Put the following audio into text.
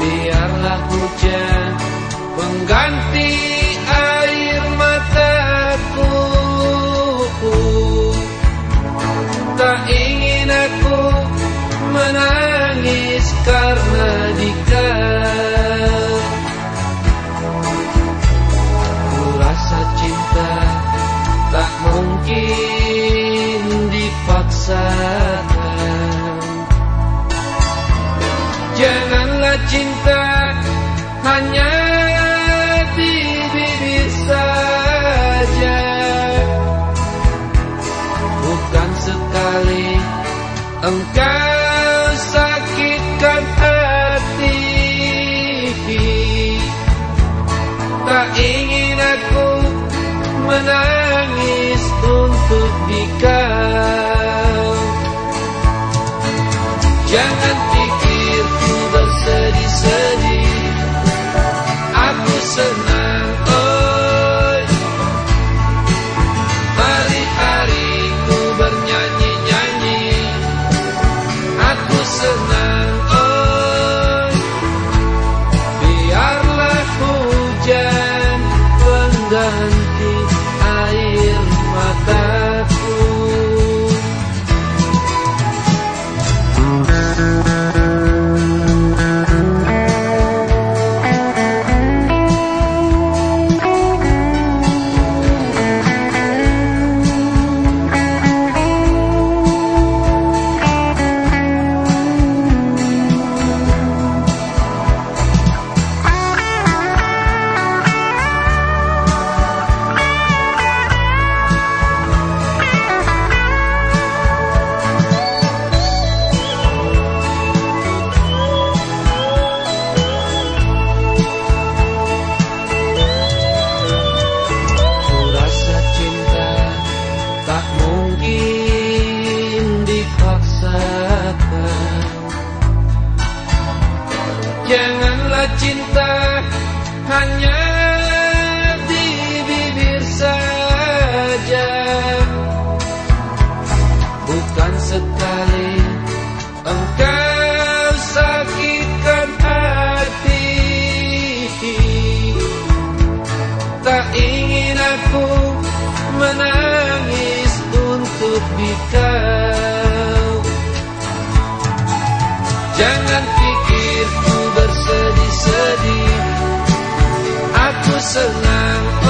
Biarlah hujan pengganti cinta hanya di bibir saja. Bukan sekali engkau sakitkan hati Tak ingin aku menangis untuk dikau. Jangan air mataku hanya di bibir saja. Bukan sekali engkau sakitkan hati. Tak ingin aku menangis untuk dikau. Jangan was so long